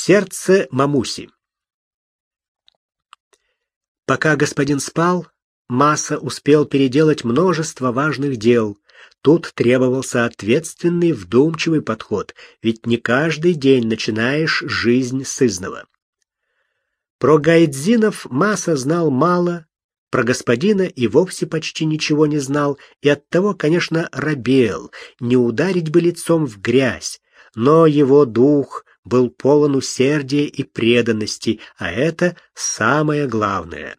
Сердце Мамуси. Пока господин спал, Масса успел переделать множество важных дел. Тут требовался ответственный, вдумчивый подход, ведь не каждый день начинаешь жизнь с изного. Про Гайдзинов Масса знал мало, про господина и вовсе почти ничего не знал, и оттого, конечно, робел, не ударить бы лицом в грязь, но его дух был полон усердия и преданности, а это самое главное.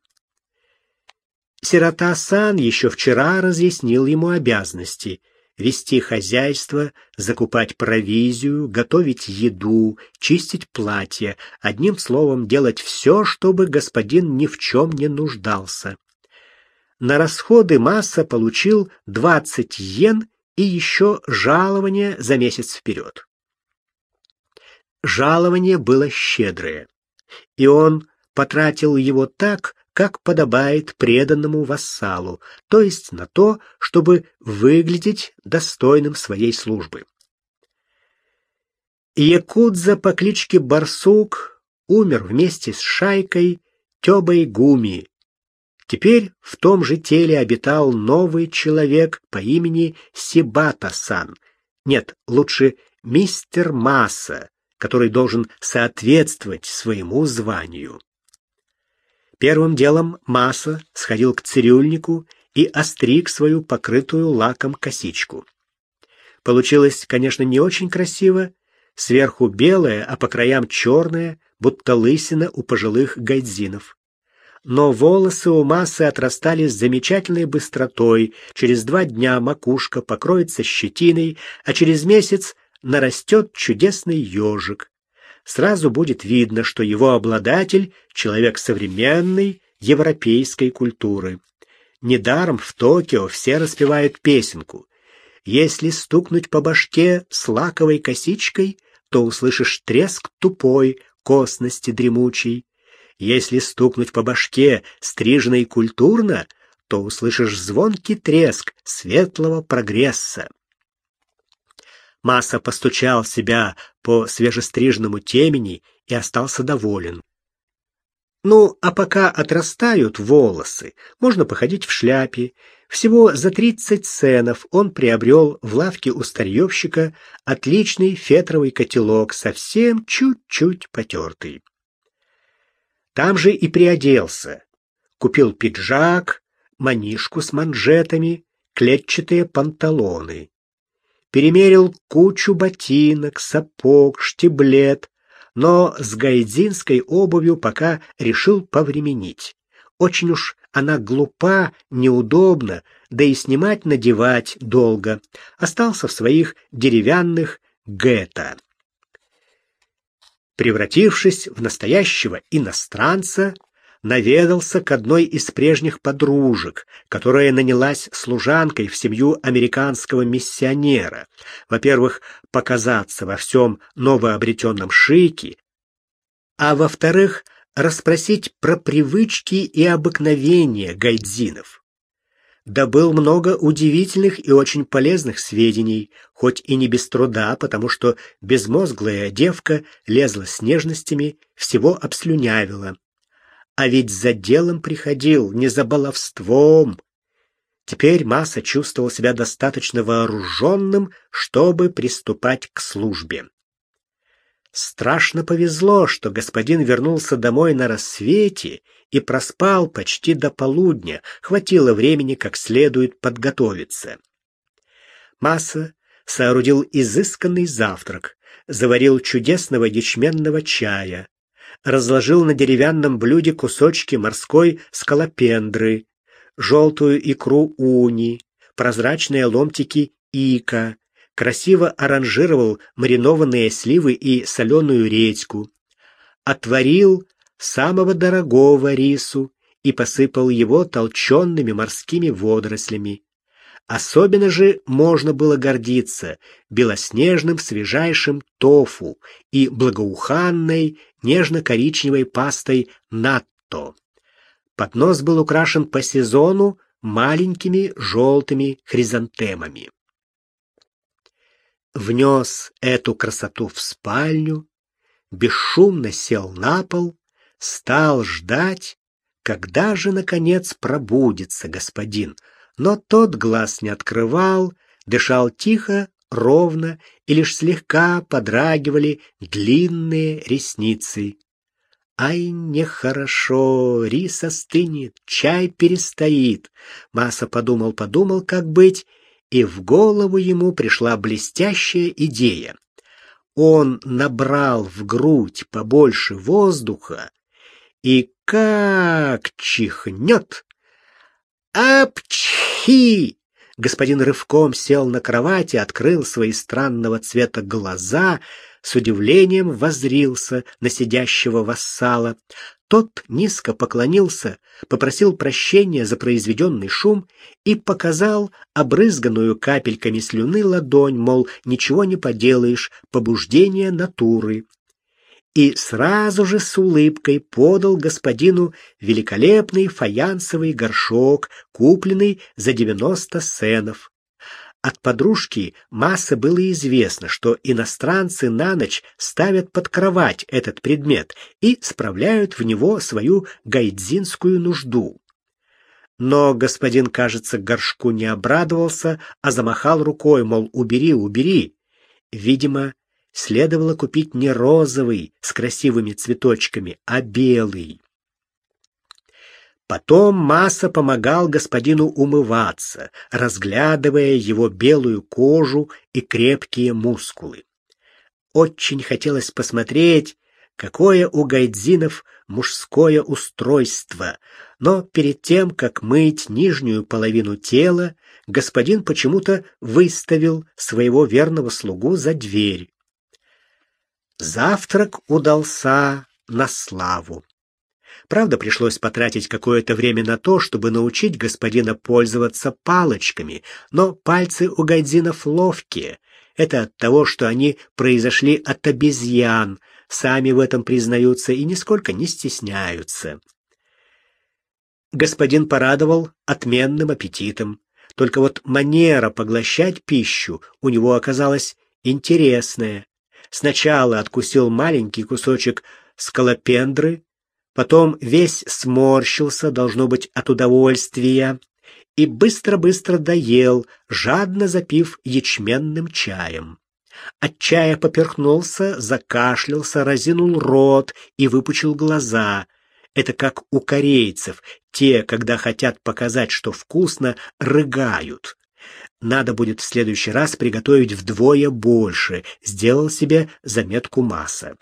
Сирота Сан еще вчера разъяснил ему обязанности вести хозяйство, закупать провизию, готовить еду, чистить платья, одним словом, делать все, чтобы господин ни в чем не нуждался. На расходы Масса получил 20 йен и еще жалование за месяц вперед. Жалование было щедрое, и он потратил его так, как подобает преданному вассалу, то есть на то, чтобы выглядеть достойным своей службы. Якудза по кличке Барсук умер вместе с шайкой Тёбой Гуми. Теперь в том же теле обитал новый человек по имени Сибата-сан. Нет, лучше мистер Масса, который должен соответствовать своему званию. Первым делом Маса сходил к цирюльнику и остриг свою покрытую лаком косичку. Получилось, конечно, не очень красиво, сверху белое, а по краям черное, будто лысина у пожилых гайдзинов. Но волосы у Масы отрастали с замечательной быстротой, через два дня макушка покроется щетиной, а через месяц нарастет чудесный ежик. Сразу будет видно, что его обладатель — человек современной европейской культуры. Недаром в Токио все распевают песенку. Если стукнуть по башке с лаковой косичкой, то услышишь треск тупой, косности дремучей. Если стукнуть по башке стрижной культурно, то услышишь звонкий треск светлого прогресса. Масса постучал себя по свежестриженному темени и остался доволен. Ну, а пока отрастают волосы, можно походить в шляпе. Всего за 30 ценов он приобрел в лавке у старьевщика отличный фетровый котелок, совсем чуть-чуть потертый. Там же и приоделся. Купил пиджак, манишку с манжетами, клетчатые панталоны перемерил кучу ботинок, сапог, штиблет, но с гайдзинской обувью пока решил повременить. Очень уж она глупа, неудобна, да и снимать-надевать долго. Остался в своих деревянных гетто. Превратившись в настоящего иностранца, наведался к одной из прежних подружек, которая нанялась служанкой в семью американского миссионера. Во-первых, показаться во всем новообретенном шике, а во-вторых, расспросить про привычки и обыкновения гайдзинов. Добыл много удивительных и очень полезных сведений, хоть и не без труда, потому что безмозглая девка лезла с нежностями, всего обслюнявила. А ведь за делом приходил, не за баловством. Теперь Маса чувствовал себя достаточно вооруженным, чтобы приступать к службе. Страшно повезло, что господин вернулся домой на рассвете и проспал почти до полудня, хватило времени как следует подготовиться. Масса соорудил изысканный завтрак, заварил чудесного ячменного чая, разложил на деревянном блюде кусочки морской скалопендры, желтую икру уни, прозрачные ломтики ика, красиво аранжировал маринованные сливы и соленую редьку, отварил самого дорогого рису и посыпал его толченными морскими водорослями. Особенно же можно было гордиться белоснежным свежайшим тофу и благоуханной нежно-коричневой пастой натто. Поднос был украшен по сезону маленькими желтыми хризантемами. Внес эту красоту в спальню, бесшумно сел на пол, стал ждать, когда же, наконец, пробудится господин. Но тот глаз не открывал, дышал тихо, ровно, и лишь слегка подрагивали длинные ресницы. Ай, нехорошо, рис остынет, чай перестоит. Маса подумал-подумал, как быть, и в голову ему пришла блестящая идея. Он набрал в грудь побольше воздуха и как чихнет! Апчхи! Господин рывком сел на кровати, открыл свои странного цвета глаза, с удивлением воззрился на сидящего вассала. Тот низко поклонился, попросил прощения за произведенный шум и показал обрызганную капельками слюны ладонь, мол, ничего не поделаешь, побуждение натуры. И сразу же с улыбкой подал господину великолепный фаянсовый горшок, купленный за девяносто сенов. От подружки Масса было известно, что иностранцы на ночь ставят под кровать этот предмет и справляют в него свою гайдзинскую нужду. Но господин, кажется, горшку не обрадовался, а замахал рукой, мол, убери, убери. Видимо, следовало купить не розовый с красивыми цветочками, а белый. Потом Масса помогал господину умываться, разглядывая его белую кожу и крепкие мускулы. Очень хотелось посмотреть, какое у гайдзинов мужское устройство, но перед тем, как мыть нижнюю половину тела, господин почему-то выставил своего верного слугу за дверь. Завтрак удался на славу. Правда, пришлось потратить какое-то время на то, чтобы научить господина пользоваться палочками, но пальцы у гайдзинов ловкие. Это от того, что они произошли от обезьян, сами в этом признаются и нисколько не стесняются. Господин порадовал отменным аппетитом. Только вот манера поглощать пищу у него оказалась интересная. Сначала откусил маленький кусочек скалопендры, потом весь сморщился, должно быть, от удовольствия, и быстро-быстро доел, жадно запив ячменным чаем. От чая поперхнулся, закашлялся, разинул рот и выпучил глаза. Это как у корейцев, те, когда хотят показать, что вкусно, рыгают. Надо будет в следующий раз приготовить вдвое больше, сделал себе заметку масса.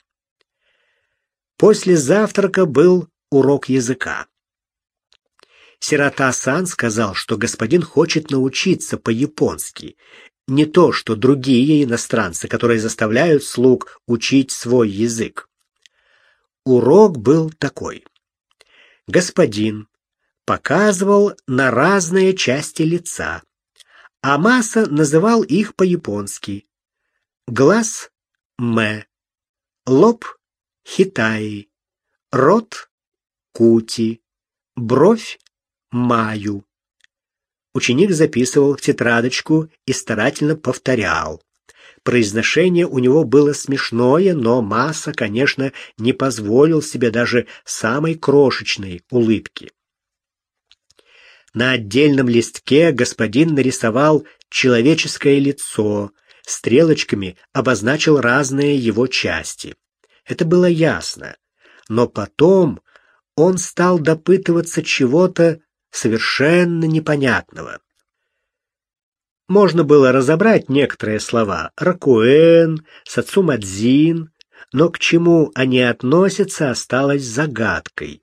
После завтрака был урок языка. Сирота-сан сказал, что господин хочет научиться по-японски. Не то, что другие иностранцы, которые заставляют слуг учить свой язык. Урок был такой. Господин показывал на разные части лица, а Маса называл их по-японски. Глаз — мэ, лоб Хитаи, рот Кути, бровь Маю. Ученик записывал в тетрадочку и старательно повторял. Произношение у него было смешное, но Масса, конечно, не позволил себе даже самой крошечной улыбки. На отдельном листке господин нарисовал человеческое лицо, стрелочками обозначил разные его части. Это было ясно. Но потом он стал допытываться чего-то совершенно непонятного. Можно было разобрать некоторые слова «ракуэн», «сацумадзин», но к чему они относятся, осталось загадкой.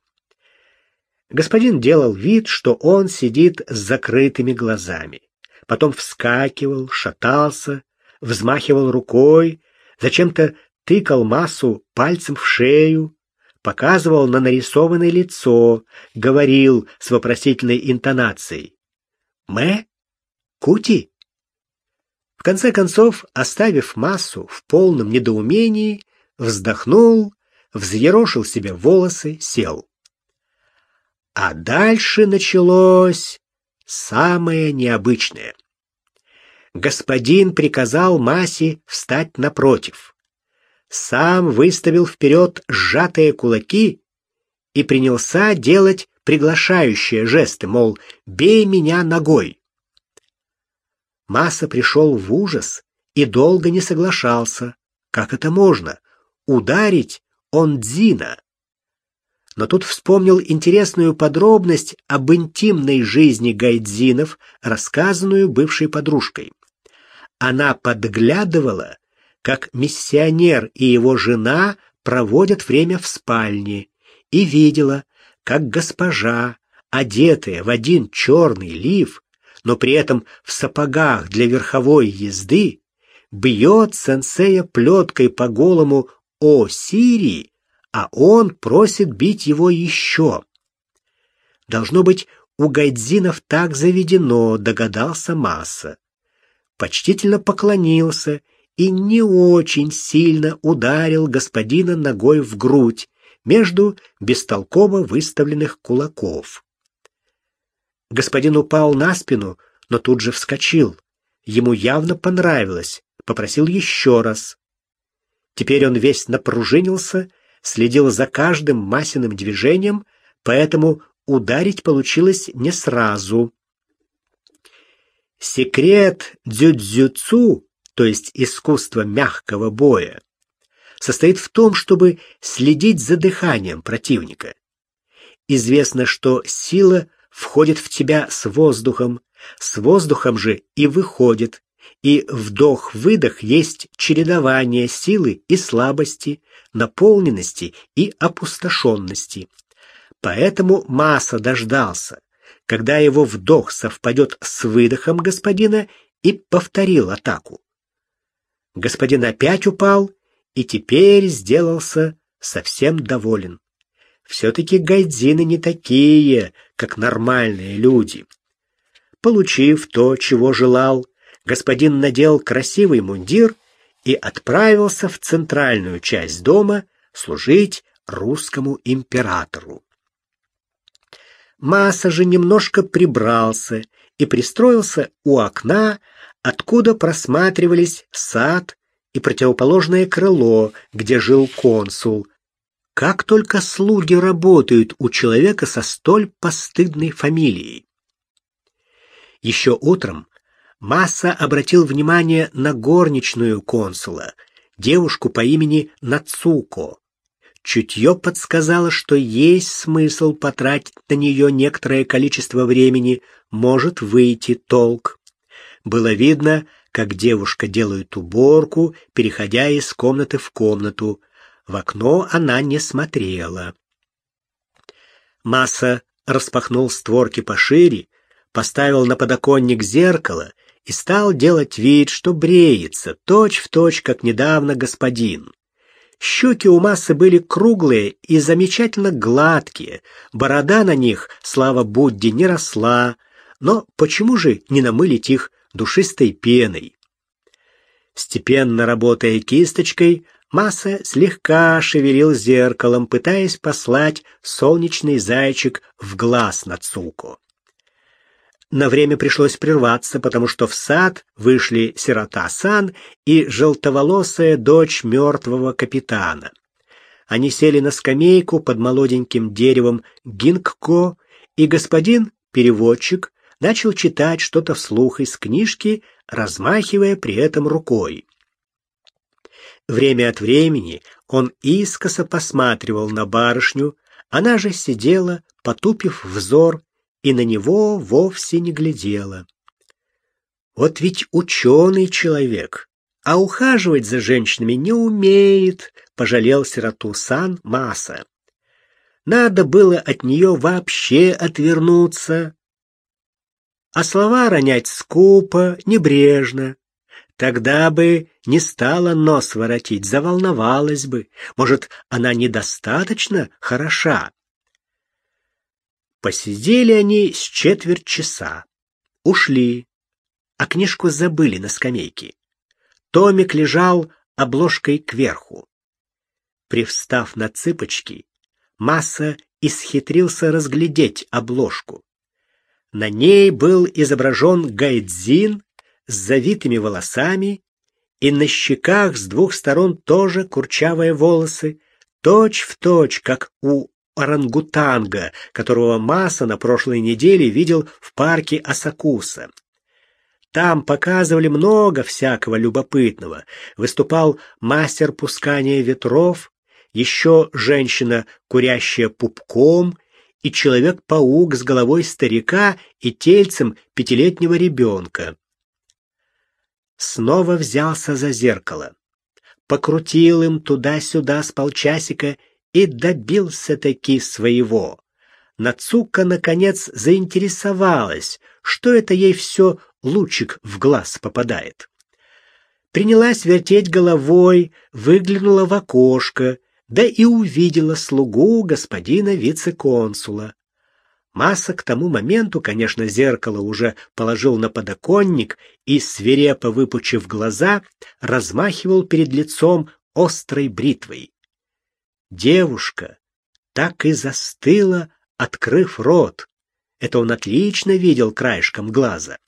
Господин делал вид, что он сидит с закрытыми глазами. Потом вскакивал, шатался, взмахивал рукой, зачем-то тыкал массу пальцем в шею, показывал на нарисованное лицо, говорил с вопросительной интонацией. «Мэ? Кути?» В конце концов, оставив массу в полном недоумении, вздохнул, взъерошил себе волосы, сел. А дальше началось самое необычное. Господин приказал Масе встать напротив. сам выставил вперед сжатые кулаки и принялся делать приглашающие жесты, мол, бей меня ногой. Масса пришел в ужас и долго не соглашался. Как это можно? Ударить он Дзина. Но тут вспомнил интересную подробность об интимной жизни гайдзинов, рассказанную бывшей подружкой. Она подглядывала, как миссионер и его жена проводят время в спальне, и видела, как госпожа, одетая в один черный лиф, но при этом в сапогах для верховой езды, бьет сенсея плеткой по голому «О, Сирии!», а он просит бить его еще. Должно быть, у гайдзинов так заведено, догадался Масса. Почтительно поклонился и не очень сильно ударил господина ногой в грудь между бестолково выставленных кулаков. Господин упал на спину, но тут же вскочил. Ему явно понравилось, попросил еще раз. Теперь он весь напружинился, следил за каждым масляным движением, поэтому ударить получилось не сразу. Секрет дзюдзюцу, то есть искусство мягкого боя, состоит в том, чтобы следить за дыханием противника. Известно, что сила входит в тебя с воздухом, с воздухом же и выходит, и вдох-выдох есть чередование силы и слабости, наполненности и опустошенности. Поэтому Масса дождался, когда его вдох совпадет с выдохом господина и повторил атаку. Господин опять упал и теперь сделался совсем доволен. Все-таки гайдзины не такие, как нормальные люди. Получив то, чего желал, господин надел красивый мундир и отправился в центральную часть дома служить русскому императору. Масса же немножко прибрался и пристроился у окна, откуда просматривались сад и противоположное крыло, где жил консул. Как только слуги работают у человека со столь постыдной фамилией. Еще утром Масса обратил внимание на горничную консула, девушку по имени Нацуко. Чутье подсказало, что есть смысл потратить на нее некоторое количество времени, может выйти толк. Было видно, как девушка делает уборку, переходя из комнаты в комнату. В окно она не смотрела. Масса распахнул створки пошире, поставил на подоконник зеркало и стал делать вид, что бреется, точь-в-точь, точь, как недавно господин. Щеки у массы были круглые и замечательно гладкие, борода на них, слава Будде, не росла, но почему же не намылить их душистой пеной. Степенно работая кисточкой, Масса слегка шевелил зеркалом, пытаясь послать солнечный зайчик в глаз на Цуко. На время пришлось прерваться, потому что в сад вышли сирота Сан и желтоволосая дочь мертвого капитана. Они сели на скамейку под молоденьким деревом гингко, и господин, переводчик, начал читать что-то вслух из книжки, размахивая при этом рукой. Время от времени он искоса посматривал на барышню, она же сидела, потупив взор, и на него вовсе не глядела. Вот ведь ученый человек, а ухаживать за женщинами не умеет, пожалел сироту Сан Маса. Надо было от нее вообще отвернуться, а слова ронять скупо, небрежно. Тогда бы не стала нос воротить, заволновалась бы. Может, она недостаточно хороша. Посидели они с четверть часа. Ушли, а книжку забыли на скамейке. Томик лежал обложкой кверху. Привстав на цыпочки, Масса исхитрился разглядеть обложку. На ней был изображен гайдзин с завитыми волосами и на щеках с двух сторон тоже курчавые волосы, точь в точь, как у орангутанга, которого Маса на прошлой неделе видел в парке Асакуса. Там показывали много всякого любопытного. Выступал мастер пускания ветров, еще женщина, курящая пупком, и человек-паук с головой старика и тельцем пятилетнего ребенка. Снова взялся за зеркало. Покрутил им туда-сюда с полчасика и добился-таки своего. Нацука, наконец, заинтересовалась, что это ей все лучик в глаз попадает. Принялась вертеть головой, выглянула в окошко, да и увидела слугу господина вице-консула. Масса к тому моменту, конечно, зеркало уже положил на подоконник и, свирепо выпучив глаза, размахивал перед лицом острой бритвой. Девушка так и застыла, открыв рот. Это он отлично видел краешком глаза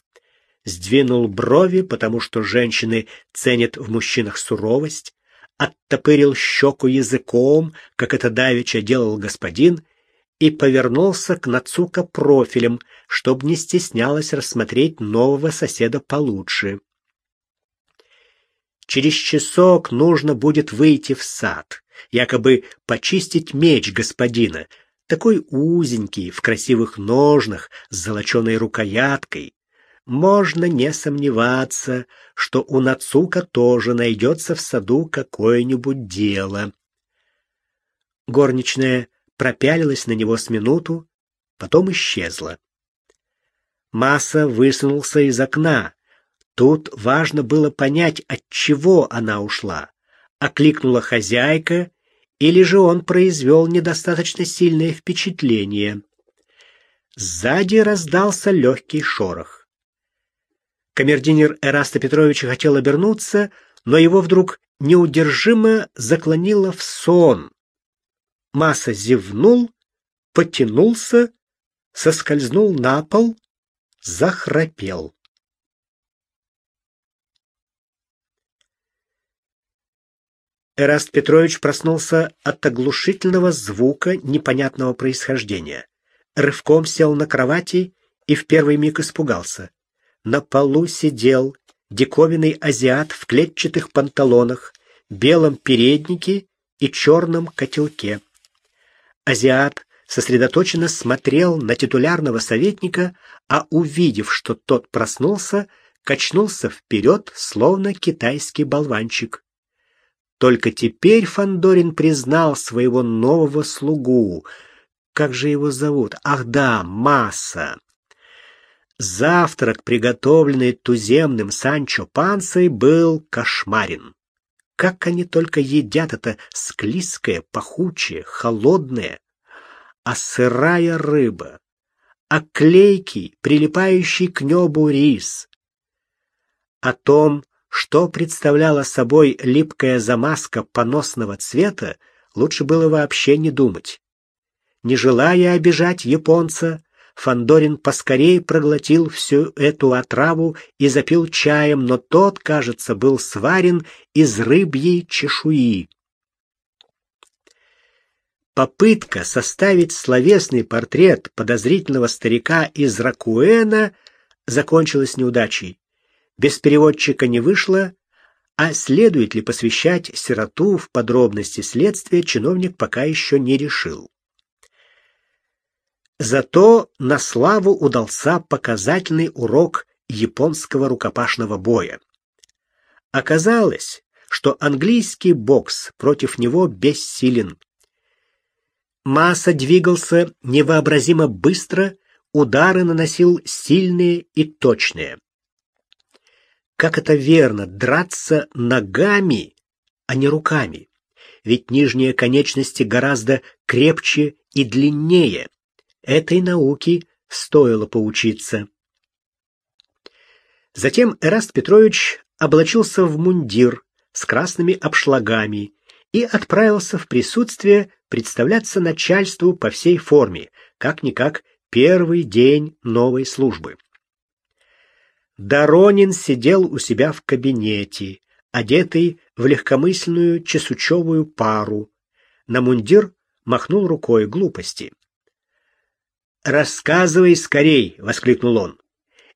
сдвинул брови, потому что женщины ценят в мужчинах суровость, оттопырил щеку языком, как это давеча делал господин, и повернулся к Нацука профилем, чтобы не стеснялась рассмотреть нового соседа получше. Через часок нужно будет выйти в сад, якобы почистить меч господина, такой узенький, в красивых ножнах, с золоченой рукояткой, можно не сомневаться, что у Нацука тоже найдется в саду какое-нибудь дело. Горничная пропялилась на него с минуту, потом исчезла. Масса высунулся из окна. Тут важно было понять, от чего она ушла. Окликнула хозяйка, или же он произвел недостаточно сильное впечатление. Сзади раздался легкий шорох. Камердинер Эраста Петровича хотел обернуться, но его вдруг неудержимо заклонило в сон. Масса зевнул, потянулся, соскользнул на пол, захрапел. Эраст Петрович проснулся от оглушительного звука непонятного происхождения. Рывком сел на кровати и в первый миг испугался. На полу сидел диковинный азиат в клетчатых панталонах, белом переднике и черном котелке. Азиат сосредоточенно смотрел на титулярного советника, а увидев, что тот проснулся, качнулся вперед, словно китайский болванчик. Только теперь Фандорин признал своего нового слугу. Как же его зовут? Ах да, Масса. Завтрак, приготовленный туземным Санчо Пансой, был кошмарен. Как они только едят это склизкое, пахучее, холодное, а сырая рыба, а клейкий, прилипающий к небу рис. О том, что представляла собой липкая замазка поносного цвета, лучше было вообще не думать. Не желая обижать японца, Фандорин поскорей проглотил всю эту отраву и запил чаем, но тот, кажется, был сварен из рыбьей чешуи. Попытка составить словесный портрет подозрительного старика из Ракуэна закончилась неудачей. Без переводчика не вышло, а следует ли посвящать сироту в подробности следствия, чиновник пока еще не решил. Зато на славу удался показательный урок японского рукопашного боя. Оказалось, что английский бокс против него бессилен. Масса двигался невообразимо быстро, удары наносил сильные и точные. Как это верно драться ногами, а не руками? Ведь нижние конечности гораздо крепче и длиннее. Этой науке стоило поучиться. Затем Эраст Петрович облачился в мундир с красными обшлагами и отправился в присутствие представляться начальству по всей форме, как-никак первый день новой службы. Доронин сидел у себя в кабинете, одетый в легкомысленную чесучевую пару. На мундир махнул рукой глупости. «Рассказывай скорей!» — воскликнул он.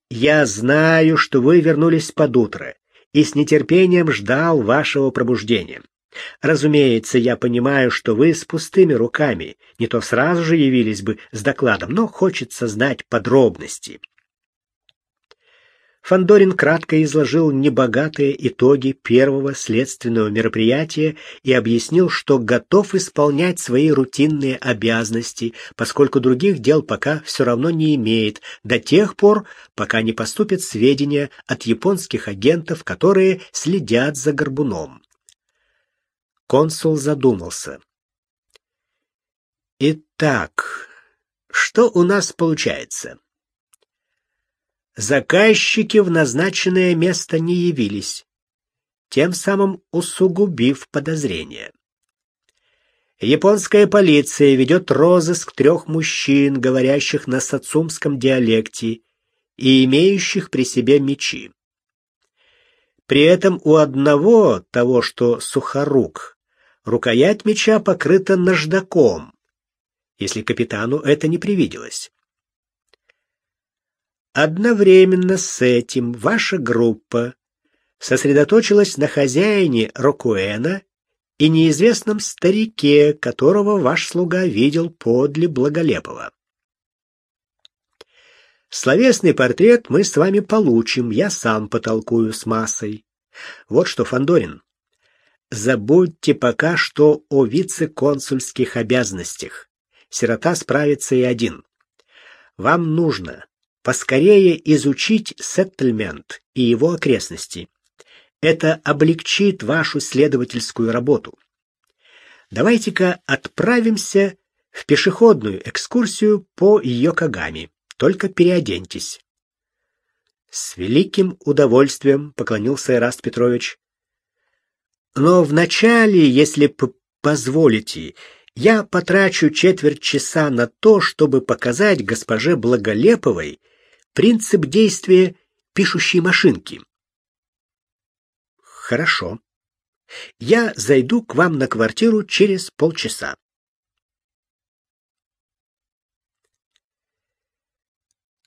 «Я знаю, что вы вернулись под утро и с нетерпением ждал вашего пробуждения. Разумеется, я понимаю, что вы с пустыми руками, не то сразу же явились бы с докладом, но хочется знать подробности. Фандорин кратко изложил небогатые итоги первого следственного мероприятия и объяснил, что готов исполнять свои рутинные обязанности, поскольку других дел пока все равно не имеет, до тех пор, пока не поступят сведения от японских агентов, которые следят за Горбуном. Консул задумался. Итак, что у нас получается? Заказчики в назначенное место не явились, тем самым усугубив подозрения. Японская полиция ведет розыск трех мужчин, говорящих на сацумском диалекте и имеющих при себе мечи. При этом у одного, того, что сухорук, Рукоять меча покрыта наждаком, если капитану это не привиделось. Одновременно с этим ваша группа сосредоточилась на хозяине Рокуэна и неизвестном старике, которого ваш слуга видел подле Благолепова. Словесный портрет мы с вами получим, я сам потолкую с массой. Вот что, Фандорин, Забудьте пока что о вице-консульских обязанностях. Сирота справится и один. Вам нужно поскорее изучить сеттельмент и его окрестности. Это облегчит вашу следовательскую работу. Давайте-ка отправимся в пешеходную экскурсию по Йокогаме. Только переоденьтесь. С великим удовольствием поклонился Эраст Петрович. Но вначале, если позволите, я потрачу четверть часа на то, чтобы показать госпоже Благолеповой принцип действия пишущей машинки. Хорошо. Я зайду к вам на квартиру через полчаса.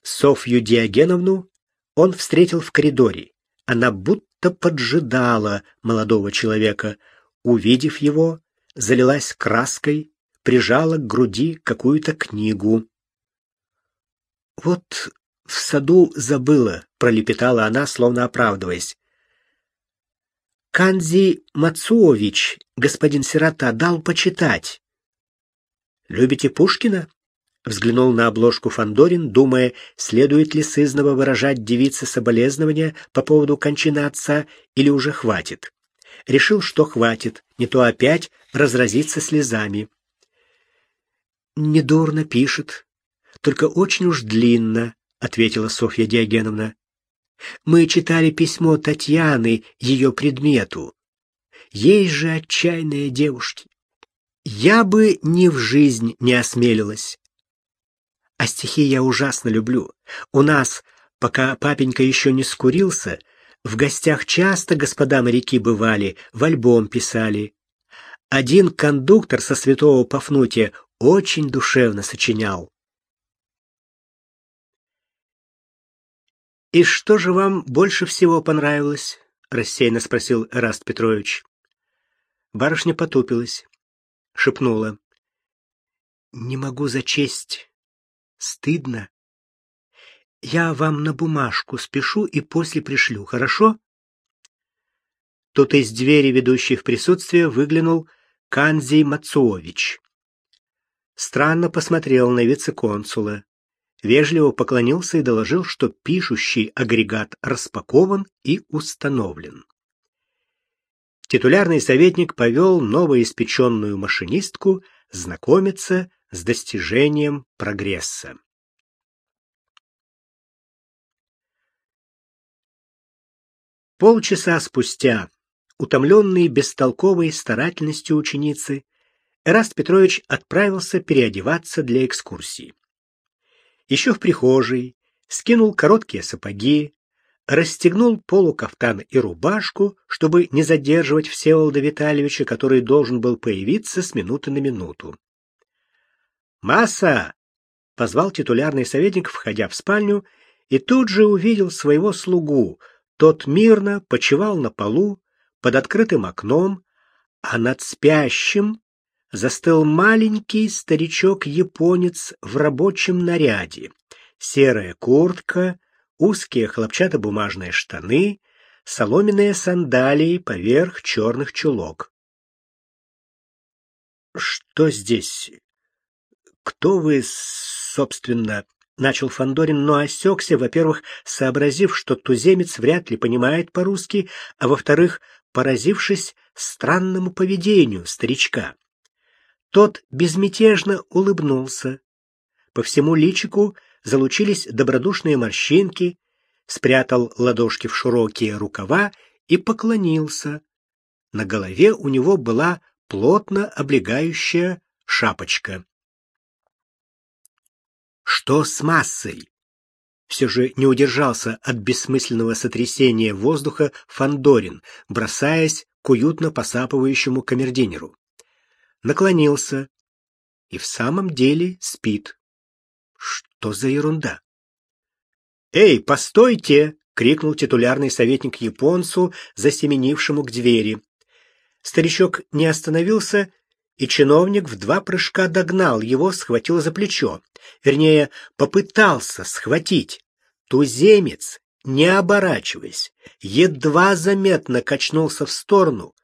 Софью Диогеновну он встретил в коридоре. Она будто поджидала молодого человека. Увидев его, залилась краской, прижала к груди какую-то книгу. «Вот в саду забыла», — пролепетала она, словно оправдываясь. «Канзи Мацуович, господин сирота, дал почитать». «Любите Пушкина?» Взглянул на обложку Фандорин, думая, следует ли сызново выражать девице соболезнования по поводу кончины отца или уже хватит. Решил, что хватит, не то опять разразиться слезами. Недурно пишет, только очень уж длинно, ответила Софья Диогеновна. Мы читали письмо Татьяны ее предмету. Есть же отчаянные девушки. Я бы ни в жизнь не осмелилась. А стихи я ужасно люблю. У нас, пока папенька еще не скурился, в гостях часто господа моряки бывали, в альбом писали. Один кондуктор со святого Пафнутия очень душевно сочинял. «И что же вам больше всего понравилось?» — рассеянно спросил Эраст Петрович. Барышня потупилась, шепнула. «Не могу зачесть. Стыдно. Я вам на бумажку спешу и после пришлю, хорошо? Тут из двери, ведущей в присутствие, выглянул Канзи Мацуович. Странно посмотрел на вице-консула, вежливо поклонился и доложил, что пишущий агрегат распакован и установлен. Титулярный советник повел новоиспеченную машинистку знакомиться с достижением прогресса. Полчаса спустя, утомленный бестолковой старательностью ученицы, Эраст Петрович отправился переодеваться для экскурсии. Еще в прихожей скинул короткие сапоги, расстегнул полукафтан и рубашку, чтобы не задерживать Всеволода Витальевича, который должен был появиться с минуты на минуту. «Масса!» — позвал титулярный советник, входя в спальню, и тут же увидел своего слугу. Тот мирно почивал на полу под открытым окном, а над спящим застыл маленький старичок-японец в рабочем наряде. Серая куртка, узкие хлопчатобумажные штаны, соломенные сандалии поверх черных чулок. «Что здесь? Кто вы, собственно?» — начал Фандорин, но осекся, во-первых, сообразив, что туземец вряд ли понимает по-русски, а во-вторых, поразившись странному поведению старичка. Тот безмятежно улыбнулся. По всему личику залучились добродушные морщинки, спрятал ладошки в широкие рукава и поклонился. На голове у него была плотно облегающая шапочка. Что с массой? Все же не удержался от бессмысленного сотрясения воздуха Фандорин, бросаясь к уютно посапывающему камердинеру. Наклонился и в самом деле спит. Что за ерунда? «Эй, постойте!» — крикнул титулярный советник японцу, засеменившему к двери. Старичок не остановился, и чиновник в два прыжка догнал его, схватил за плечо. Вернее, попытался схватить. Туземец, не оборачиваясь, едва заметно качнулся в сторону,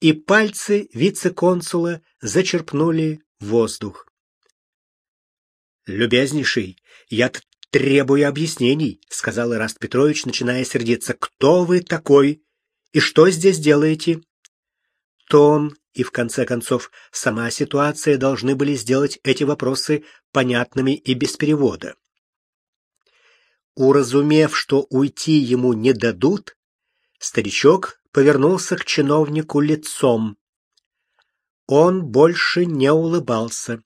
и пальцы вице-консула зачерпнули воздух. «Любезнейший, я требую объяснений», — сказал Ираст Петрович, начиная сердиться. «Кто вы такой и что здесь делаете?» Тон и, в конце концов, сама ситуация должны были сделать эти вопросы понятными и без перевода. Уразумев, что уйти ему не дадут, старичок повернулся к чиновнику лицом. Он больше не улыбался.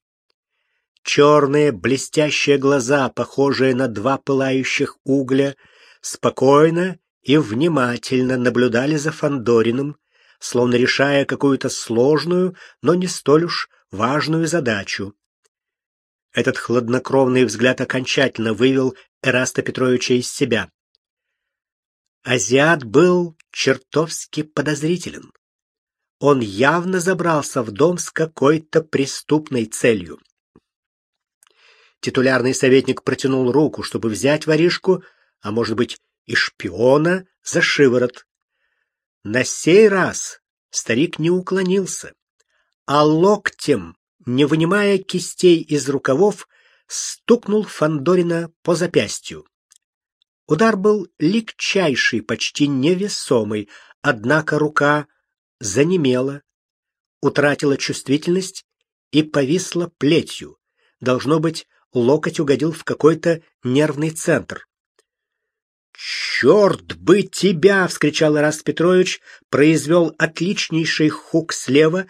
Черные блестящие глаза, похожие на два пылающих угля, спокойно и внимательно наблюдали за Фандориным, словно решая какую-то сложную, но не столь уж важную задачу. Этот хладнокровный взгляд окончательно вывел Эраста Петровича из себя. Азиат был чертовски подозрителен. Он явно забрался в дом с какой-то преступной целью. Титулярный советник протянул руку, чтобы взять воришку, а может быть и шпиона, за шиворот. На сей раз старик не уклонился, а локтем, не вынимая кистей из рукавов, стукнул Фандорина по запястью. Удар был легчайший, почти невесомый, однако рука занемела, утратила чувствительность и повисла плетью. Должно быть, локоть угодил в какой-то нервный центр. «Черт бы тебя!» — вскричал Ираст Петрович, произвел отличнейший хук слева,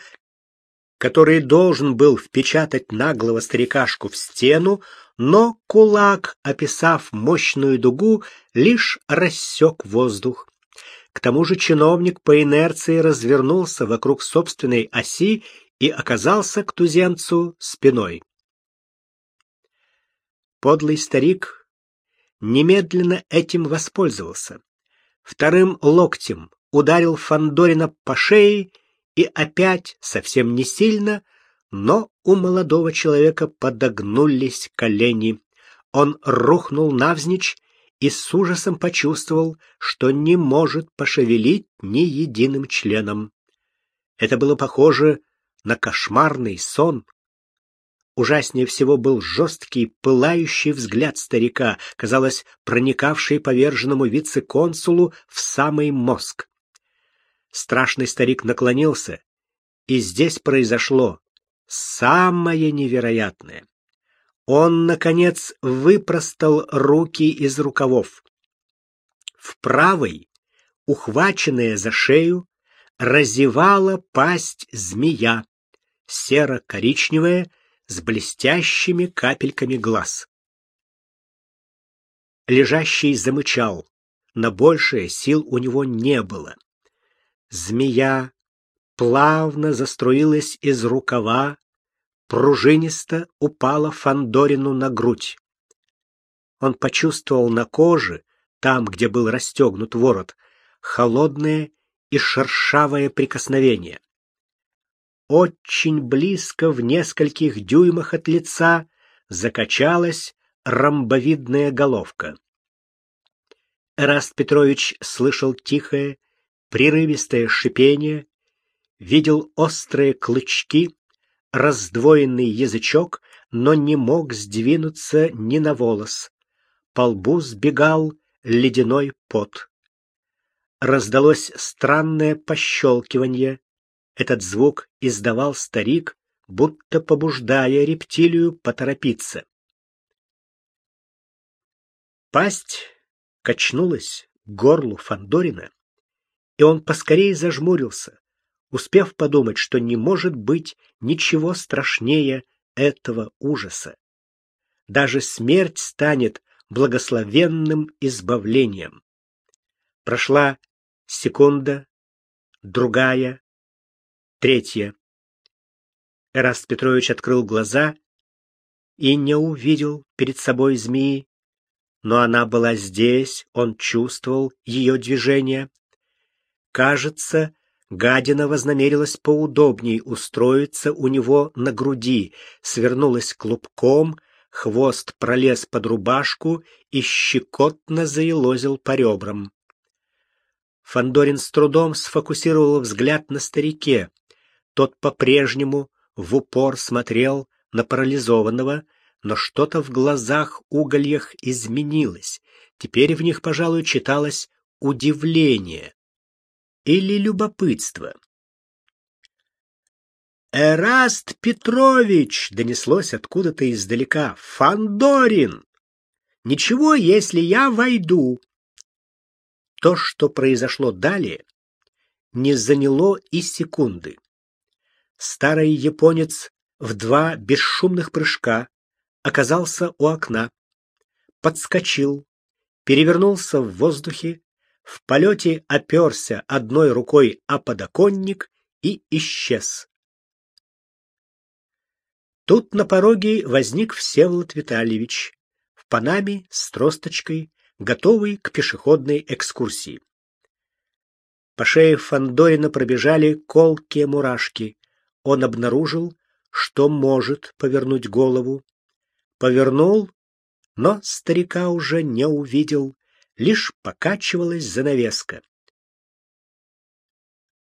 который должен был впечатать наглого старикашку в стену, но кулак, описав мощную дугу, лишь рассек воздух. К тому же чиновник по инерции развернулся вокруг собственной оси и оказался к туземцу спиной. Подлый старик немедленно этим воспользовался. Вторым локтем ударил Фандорина по шее и опять совсем не сильно, но у молодого человека подогнулись колени. Он рухнул навзничь и с ужасом почувствовал, что не может пошевелить ни единым членом. Это было похоже на кошмарный сон. Ужаснее всего был жесткий, пылающий взгляд старика, казалось, проникавший поверженному вице-консулу в самый мозг. Страшный старик наклонился, и здесь произошло самое невероятное. Он, наконец, выпростал руки из рукавов. В правой, ухваченная за шею, разевала пасть змея, серо-коричневая, с блестящими капельками глаз. Лежащий замычал, На большее сил у него не было. Змея плавно заструилась из рукава, пружинисто упала Фандорину на грудь. Он почувствовал на коже, там, где был расстегнут ворот, холодное и шершавое прикосновение. Очень близко, в нескольких дюймах от лица, закачалась ромбовидная головка. Эраст Петрович слышал тихое, прерывистое шипение, видел острые клычки, раздвоенный язычок, но не мог сдвинуться ни на волос. По лбу сбегал ледяной пот. Раздалось странное пощелкивание. Этот звук издавал старик, будто побуждая рептилию поторопиться. Пасть качнулась к горлу Фандорина, и он поскорее зажмурился, успев подумать, что не может быть ничего страшнее этого ужаса. Даже смерть станет благословенным избавлением. Прошла секунда, другая, третья. Эраст Петрович открыл глаза и не увидел перед собой змеи, но она была здесь, он чувствовал ее движение. Кажется, гадина вознамерилась поудобней устроиться у него на груди, свернулась клубком, хвост пролез под рубашку и щекотно заелозил по ребрам. Фандорин с трудом сфокусировал взгляд на старике. Тот по-прежнему в упор смотрел на парализованного, но что-то в глазах угольях изменилось. Теперь в них, пожалуй, читалось удивление или любопытство. «Эраст Петрович!» — донеслось откуда-то издалека. «Фандорин! Ничего, если я войду!» То, что произошло далее, не заняло и секунды. Старый японец в два бесшумных прыжка оказался у окна, подскочил, перевернулся в воздухе, в полете оперся одной рукой о подоконник и исчез. Тут на пороге возник Всеволод Витальевич в панаме с тросточкой, готовый к пешеходной экскурсии. По шее Фандорина пробежали колкие мурашки. Он обнаружил, что может повернуть голову, повернул, но старика уже не увидел, лишь покачивалась занавеска.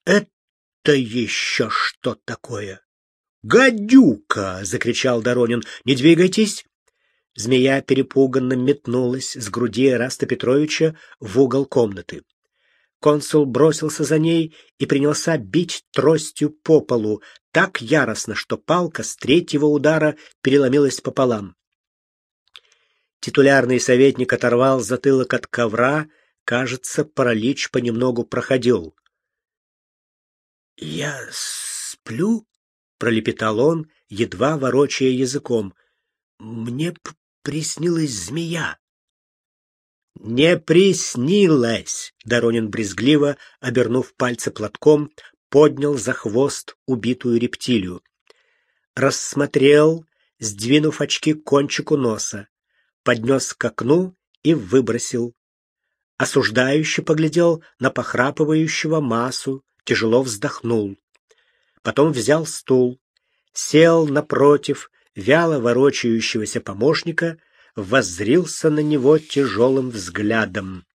«Это еще что такое?» «Гадюка!» — закричал Доронин. «Не двигайтесь!» Змея перепуганно метнулась с груди Раста Петровича в угол комнаты. Консул бросился за ней и принялся бить тростью по полу так яростно, что палка с третьего удара переломилась пополам. Титулярный советник оторвал затылок от ковра, кажется, паралич понемногу проходил. «Я сплю?» — пролепетал он, едва ворочая языком. «Мне приснилась змея». «Не приснилось!» — Доронин брезгливо, обернув пальцы платком, поднял за хвост убитую рептилию. Рассмотрел, сдвинув очки к кончику носа, поднес к окну и выбросил. Осуждающе поглядел на похрапывающего массу, тяжело вздохнул. Потом взял стул, сел напротив вяло ворочающегося помощника, воззрился на него тяжелым взглядом.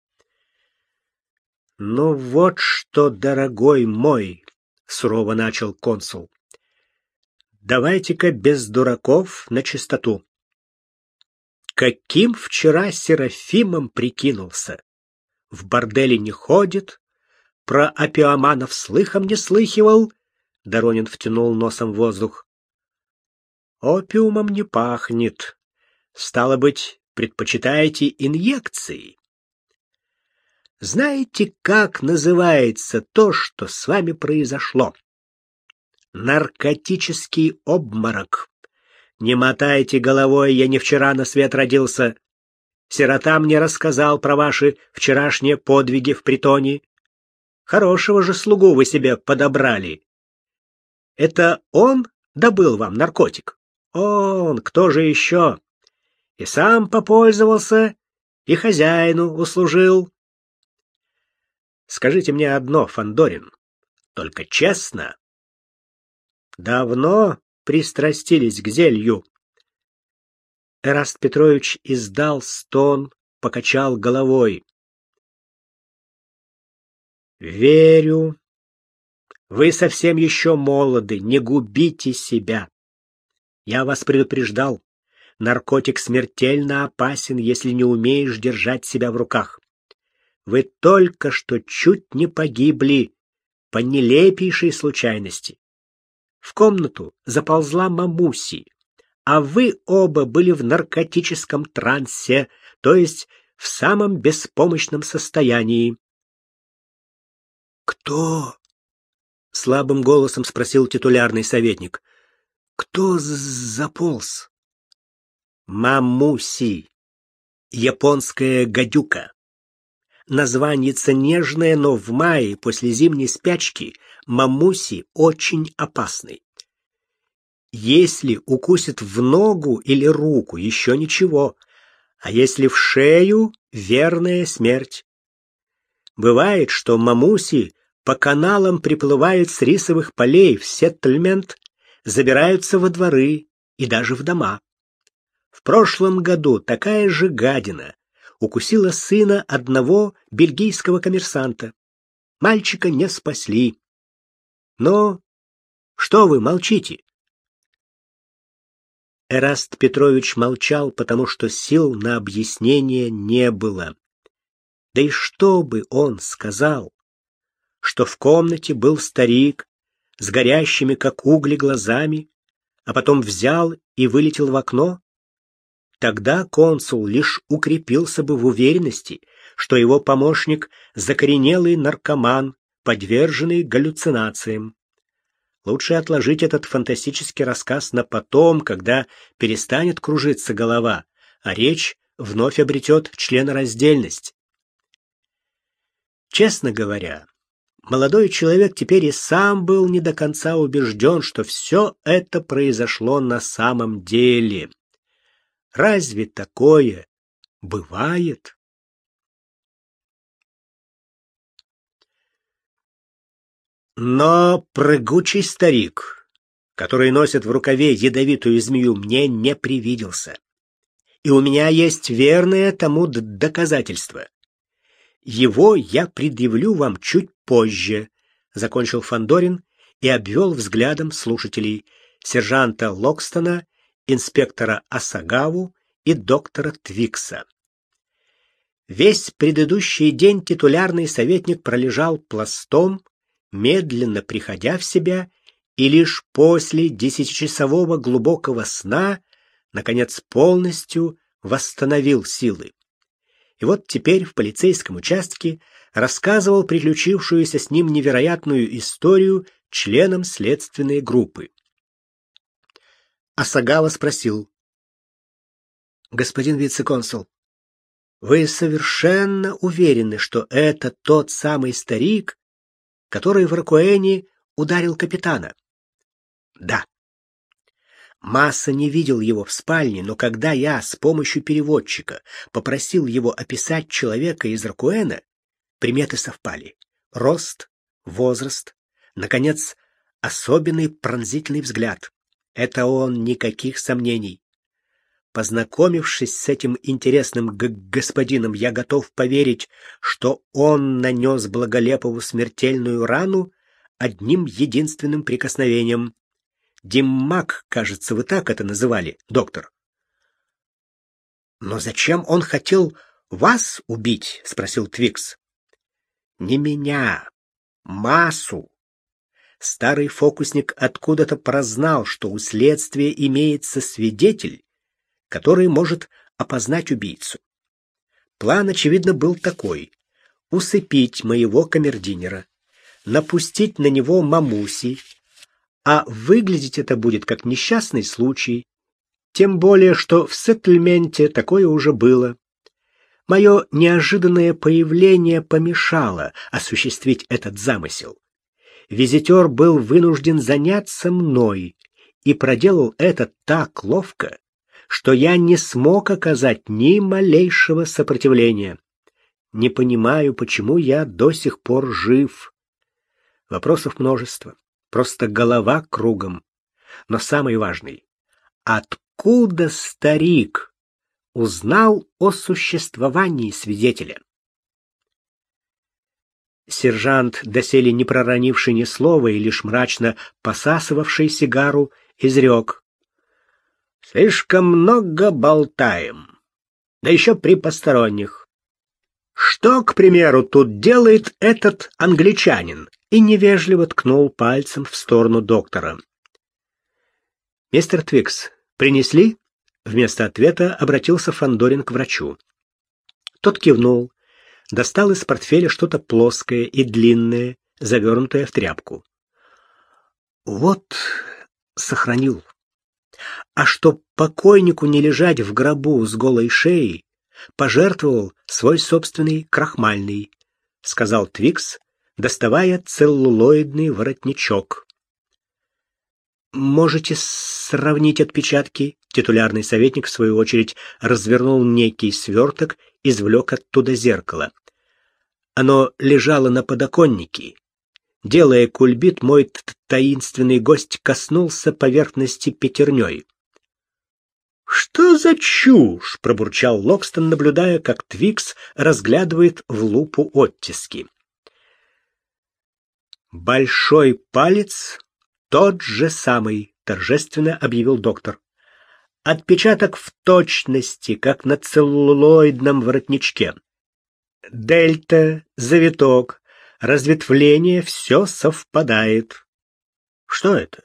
«Ну вот что, дорогой мой!» — сурово начал консул. «Давайте-ка без дураков на чистоту. Каким вчера Серафимом прикинулся? В борделе не ходит, про опиоманов слыхом не слыхивал». Доронин втянул носом воздух. «Опиумом не пахнет. Стало быть, предпочитаете инъекции?» Знаете, как называется то, что с вами произошло? Наркотический обморок. Не мотайте головой, я не вчера на свет родился. Сирота мне рассказал про ваши вчерашние подвиги в притоне. Хорошего же слугу вы себе подобрали. Это он добыл вам наркотик? Он, кто же еще? И сам попользовался, и хозяину услужил. Скажите мне одно, Фандорин, только честно. Давно пристрастились к зелью. Эраст Петрович издал стон, покачал головой. Верю. Вы совсем еще молоды, не губите себя. Я вас предупреждал. Наркотик смертельно опасен, если не умеешь держать себя в руках. Вы только что чуть не погибли по нелепейшей случайности. В комнату заползла Мамуси, а вы оба были в наркотическом трансе, то есть в самом беспомощном состоянии. Кто? слабым голосом спросил титулярный советник. Кто заполз? Мамуси. Японская гадюка. Названица нежная, но в мае после зимней спячки мамуси очень опасный. Если укусит в ногу или руку, еще ничего, а если в шею верная смерть. Бывает, что мамуси по каналам приплывают с рисовых полей в сеттельмент, забираются во дворы и даже в дома. В прошлом году такая же гадина укусила сына одного бельгийского коммерсанта. Мальчика не спасли. Но что вы молчите? Эраст Петрович молчал, потому что сил на объяснение не было. Да и что бы он сказал? Что в комнате был старик с горящими, как угли, глазами, а потом взял и вылетел в окно? Тогда консул лишь укрепился бы в уверенности, что его помощник — закоренелый наркоман, подверженный галлюцинациям. Лучше отложить этот фантастический рассказ на потом, когда перестанет кружиться голова, а речь вновь обретет членораздельность. Честно говоря, молодой человек теперь и сам был не до конца убежден, что все это произошло на самом деле. Разве такое бывает? Но прыгучий старик, который носит в рукаве ядовитую змею, мне не привиделся. И у меня есть верное тому доказательство. Его я предъявлю вам чуть позже, закончил Фандорин и обвел взглядом слушателей сержанта Локстона инспектора Асагаву и доктора Твикса. Весь предыдущий день титулярный советник пролежал пластом, медленно приходя в себя, и лишь после десятичасового глубокого сна наконец полностью восстановил силы. И вот теперь в полицейском участке рассказывал приключившуюся с ним невероятную историю членам следственной группы. Асагава спросил. «Господин вице-консул, вы совершенно уверены, что это тот самый старик, который в Ракуэне ударил капитана?» «Да». Масса не видел его в спальне, но когда я с помощью переводчика попросил его описать человека из Ракуэна, приметы совпали. Рост, возраст, наконец, особенный пронзительный взгляд. Это он, никаких сомнений. Познакомившись с этим интересным господином, я готов поверить, что он нанес Благолепову смертельную рану одним единственным прикосновением. Диммак, кажется, вы так это называли, доктор. Но зачем он хотел вас убить? спросил Твикс. Не меня, массу. Старый фокусник откуда-то прознал, что у следствия имеется свидетель, который может опознать убийцу. План, очевидно, был такой: усыпить моего камердинера, напустить на него мамуси, а выглядеть это будет как несчастный случай, тем более что в сеттельменте такое уже было. Мое неожиданное появление помешало осуществить этот замысел. Визитер был вынужден заняться мной и проделал это так ловко, что я не смог оказать ни малейшего сопротивления. Не понимаю, почему я до сих пор жив. Вопросов множество, просто голова кругом. Но самый важный — откуда старик узнал о существовании свидетеля? Сержант, доселе не проронивший ни слова и лишь мрачно посасывавший сигару, изрек. «Слишком много болтаем, да еще при посторонних. Что, к примеру, тут делает этот англичанин?» и невежливо ткнул пальцем в сторону доктора. «Мистер Твикс, принесли?» Вместо ответа обратился Фандорин к врачу. Тот кивнул, достал из портфеля что-то плоское и длинное, завернутое в тряпку. «Вот сохранил. А чтоб покойнику не лежать в гробу с голой шеей, пожертвовал свой собственный крахмальный», — сказал Твикс, доставая целлулоидный воротничок. Можете сравнить отпечатки? Титулярный советник, в свою очередь, развернул некий сверток, извлек оттуда зеркало. Оно лежало на подоконнике. Делая кульбит, мой таинственный гость коснулся поверхности пятерней. «Что за чушь?» — пробурчал Локстон, наблюдая, как Твикс разглядывает в лупу оттиски. «Большой палец тот же самый, торжественно объявил доктор. Отпечаток в точности, как на целлулоидном воротничке. Дельта, завиток, разветвление все совпадает. Что это?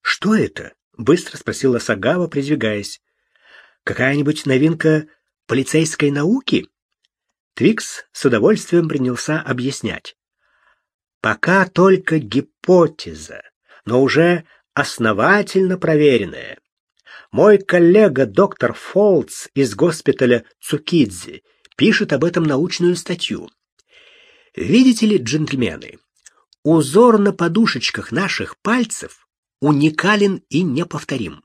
Что это? быстро спросила Сагава, придвигаясь. Какая-нибудь новинка полицейской науки? Твикс с удовольствием принялся объяснять. Пока только гипотеза но уже основательно проверенное. Мой коллега доктор Фолтс из госпиталя Цукидзи пишет об этом научную статью. Видите ли, джентльмены, узор на подушечках наших пальцев уникален и неповторим.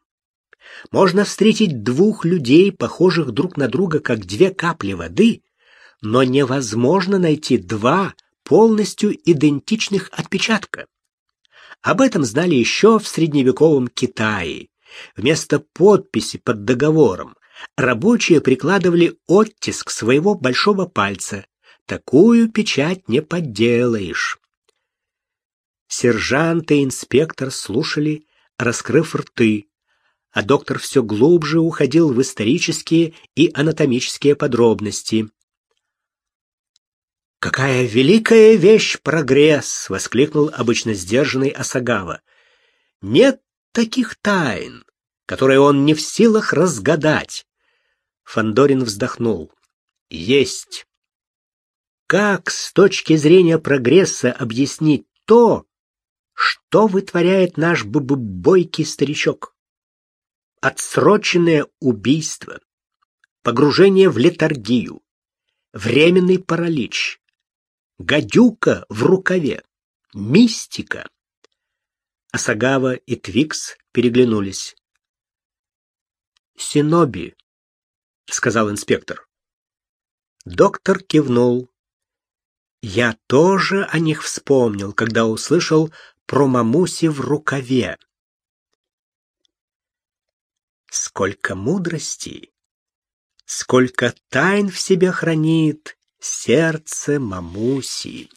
Можно встретить двух людей, похожих друг на друга, как две капли воды, но невозможно найти два полностью идентичных отпечатка. Об этом знали еще в средневековом Китае. Вместо подписи под договором рабочие прикладывали оттиск своего большого пальца. Такую печать не подделаешь. Сержант и инспектор слушали, раскрыв рты, а доктор все глубже уходил в исторические и анатомические подробности. Какая великая вещь прогресс, воскликнул обычно сдержанный Асагава. Нет таких тайн, которые он не в силах разгадать. Фандорин вздохнул. Есть. Как с точки зрения прогресса объяснить то, что вытворяет наш б -б бойкий старичок? Отсроченное убийство, погружение в летаргию, временный паралич, гадюка в рукаве, мистика. Асагава и Твикс переглянулись. «Синоби», — сказал инспектор. Доктор кивнул. «Я тоже о них вспомнил, когда услышал про мамуси в рукаве. Сколько мудрости, сколько тайн в себе хранит сердце Мамуси.